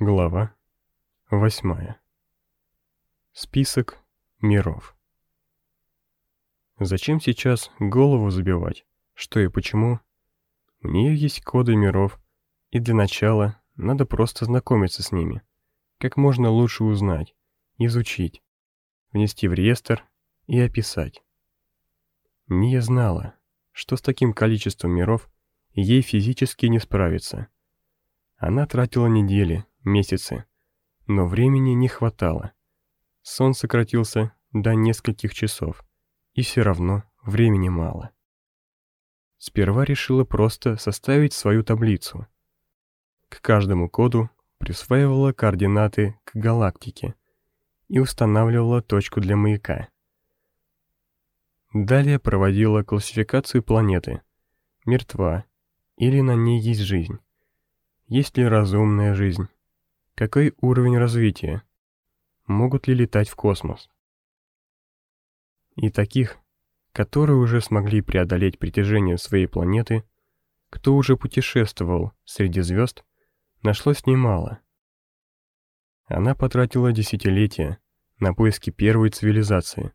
Глава 8. Список миров. Зачем сейчас голову забивать, что и почему? У нее есть коды миров, и для начала надо просто знакомиться с ними, как можно лучше узнать, изучить, внести в реестр и описать. Ния знала, что с таким количеством миров ей физически не справиться. Она тратила недели, месяцы, но времени не хватало. Сон сократился до нескольких часов, и все равно времени мало. Сперва решила просто составить свою таблицу. К каждому коду присваивала координаты к галактике и устанавливала точку для маяка. Далее проводила классификацию планеты. Мертва или на ней есть жизнь. Есть ли разумная жизнь? Какой уровень развития? Могут ли летать в космос? И таких, которые уже смогли преодолеть притяжение своей планеты, кто уже путешествовал среди звезд, нашлось немало. Она потратила десятилетия на поиски первой цивилизации,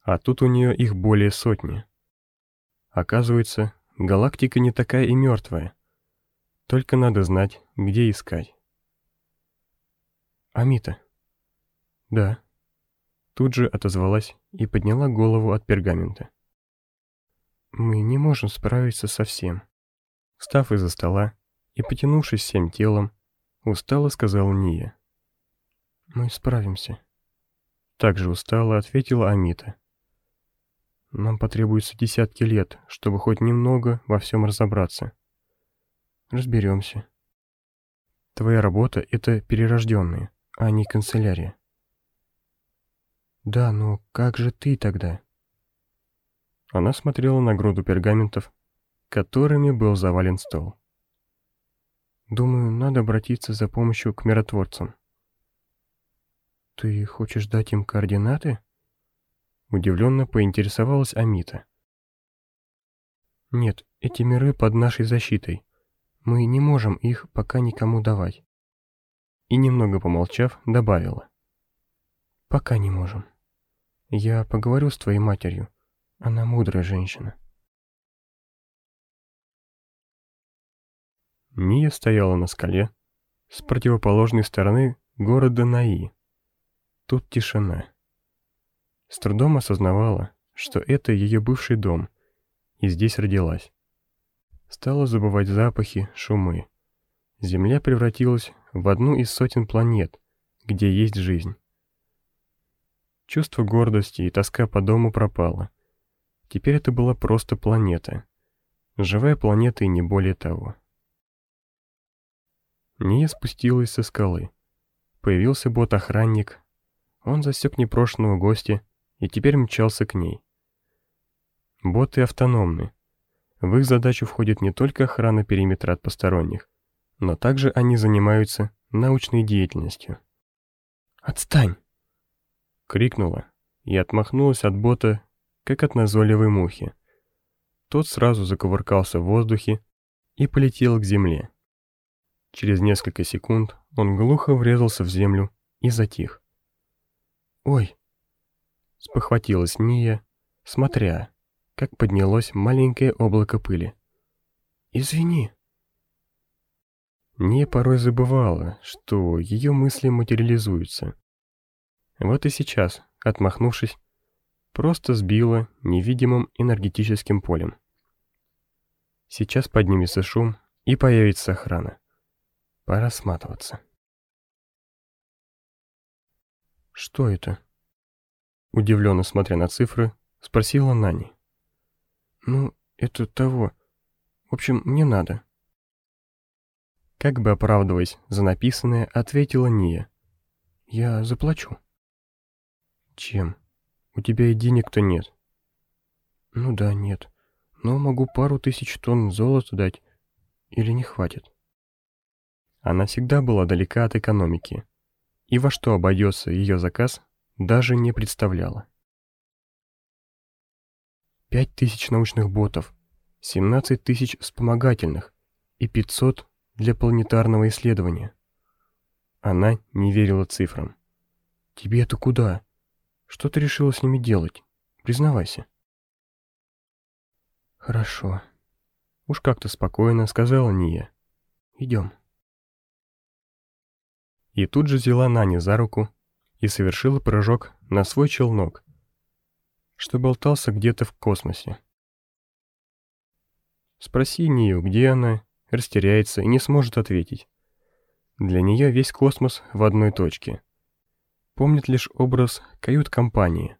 а тут у нее их более сотни. Оказывается, галактика не такая и мертвая, только надо знать, где искать. «Амита». «Да». Тут же отозвалась и подняла голову от пергамента. «Мы не можем справиться со всем». Встав из-за стола и потянувшись всем телом, устало сказал Ния. «Мы справимся». Также устало ответила Амита. «Нам потребуется десятки лет, чтобы хоть немного во всем разобраться. Разберемся. Твоя работа — это перерожденные а не канцелярия. Да, но как же ты тогда? Она смотрела на груду пергаментов, которыми был завален стол. Думаю, надо обратиться за помощью к миротворцам. Ты хочешь дать им координаты? Удивленно поинтересовалась Амита. Нет, эти миры под нашей защитой. Мы не можем их пока никому давать и, немного помолчав, добавила. «Пока не можем. Я поговорю с твоей матерью. Она мудрая женщина». Ния стояла на скале с противоположной стороны города Наи. Тут тишина. С трудом осознавала, что это ее бывший дом, и здесь родилась. Стала забывать запахи, шумы. Земля превратилась в одну из сотен планет, где есть жизнь. Чувство гордости и тоска по дому пропало. Теперь это была просто планета. Живая планета и не более того. Ния спустилась со скалы. Появился бот-охранник. Он засек непрошенного гостя и теперь мчался к ней. Боты автономны. В их задачу входит не только охрана периметра от посторонних, но также они занимаются научной деятельностью. «Отстань!» — крикнула и отмахнулась от бота, как от назойливой мухи. Тот сразу закувыркался в воздухе и полетел к земле. Через несколько секунд он глухо врезался в землю и затих. «Ой!» — спохватилась Ния, смотря, как поднялось маленькое облако пыли. «Извини!» Не порой забывала, что ее мысли материализуются. Вот и сейчас, отмахнувшись, просто сбила невидимым энергетическим полем. Сейчас поднимется шум и появится охрана. Пора сматываться. «Что это?» Удивленно смотря на цифры, спросила Нани. «Ну, это того. В общем, мне надо». Как бы оправдываясь за написанное, ответила Ния. «Я заплачу». «Чем? У тебя и денег-то нет». «Ну да, нет. Но могу пару тысяч тонн золота дать. Или не хватит?» Она всегда была далека от экономики. И во что обойдется ее заказ, даже не представляла. Пять тысяч научных ботов, 17 тысяч вспомогательных и 500 для планетарного исследования. Она не верила цифрам. «Тебе это куда? Что ты решила с ними делать? Признавайся». «Хорошо», — уж как-то спокойно сказала Ния. «Идем». И тут же взяла Нани за руку и совершила прыжок на свой челнок, что болтался где-то в космосе. Спроси Нию, где она, растеряется и не сможет ответить. Для нее весь космос в одной точке. Помнит лишь образ кают-компании.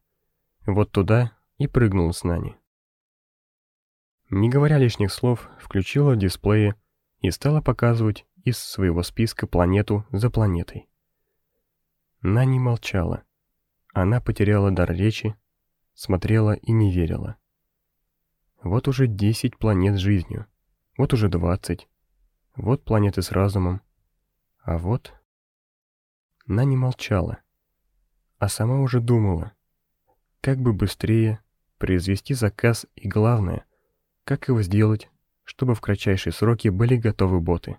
Вот туда и прыгнула с Нани. Не говоря лишних слов, включила дисплеи и стала показывать из своего списка планету за планетой. Нани молчала. Она потеряла дар речи, смотрела и не верила. Вот уже 10 планет с жизнью, вот уже 20, вот планеты с разумом, а вот... Нани молчала, а сама уже думала, как бы быстрее произвести заказ и главное, как его сделать, чтобы в кратчайшие сроки были готовы боты.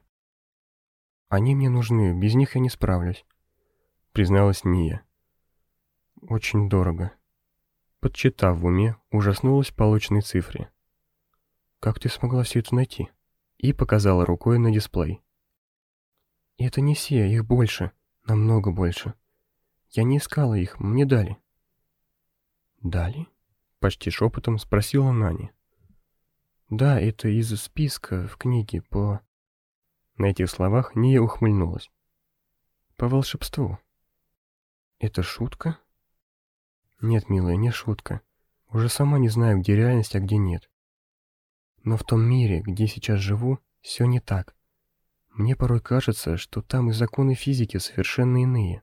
«Они мне нужны, без них я не справлюсь», — призналась Ния. «Очень дорого». Подсчитав в уме, ужаснулась полученной цифре. «Как ты смогла все это найти?» И показала рукой на дисплей. «Это не все, их больше, намного больше. Я не искала их, мне дали». «Дали?» — почти шепотом спросила Нани. «Да, это из списка в книге по...» На этих словах Ния ухмыльнулась. «По волшебству». «Это шутка?» «Нет, милая, не шутка. Уже сама не знаю, где реальность, а где нет. Но в том мире, где сейчас живу, все не так. Мне порой кажется, что там и законы физики совершенно иные».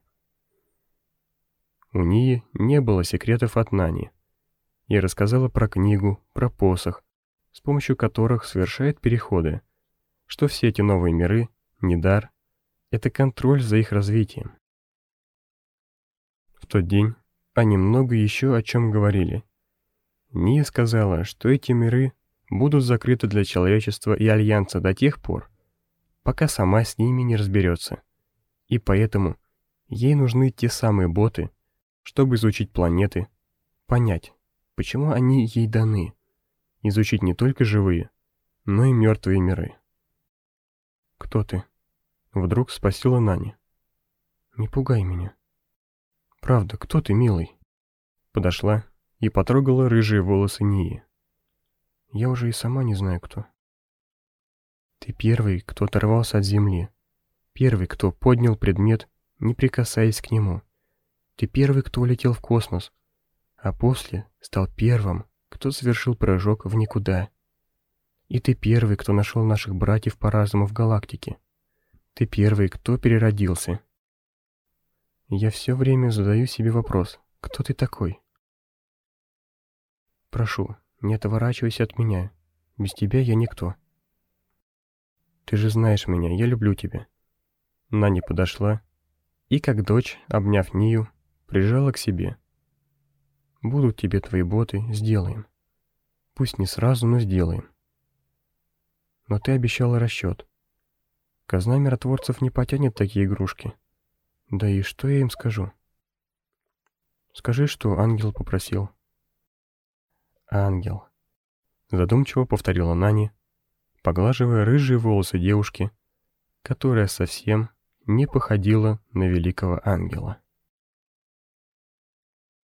У Нии не было секретов от Нани. Я рассказала про книгу, про посох, с помощью которых совершает переходы, что все эти новые миры не дар, это контроль за их развитием. В тот день они много еще о чем говорили. Ния сказала, что эти миры будут закрыты для человечества и Альянса до тех пор, пока сама с ними не разберется. И поэтому ей нужны те самые боты, чтобы изучить планеты, понять, почему они ей даны, изучить не только живые, но и мертвые миры. «Кто ты?» Вдруг спросила Нани. «Не пугай меня». «Правда, кто ты, милый?» Подошла и потрогала рыжие волосы Нии. «Я уже и сама не знаю, кто». «Ты первый, кто оторвался от земли. Первый, кто поднял предмет, не прикасаясь к нему. Ты первый, кто улетел в космос, а после стал первым, кто совершил прыжок в никуда. И ты первый, кто нашел наших братьев по разуму в галактике. Ты первый, кто переродился. Я все время задаю себе вопрос, кто ты такой? Прошу, не отворачивайся от меня. Без тебя я никто. Ты же знаешь меня, я люблю тебя. Нани подошла и, как дочь, обняв Нию, прижала к себе. Будут тебе твои боты, сделаем. Пусть не сразу, но сделаем. Но ты обещала расчет. Казна миротворцев не потянет такие игрушки. Да и что я им скажу? Скажи, что ангел попросил. Ангел. Задумчиво повторила Нани, поглаживая рыжие волосы девушки, которая совсем не походила на великого ангела.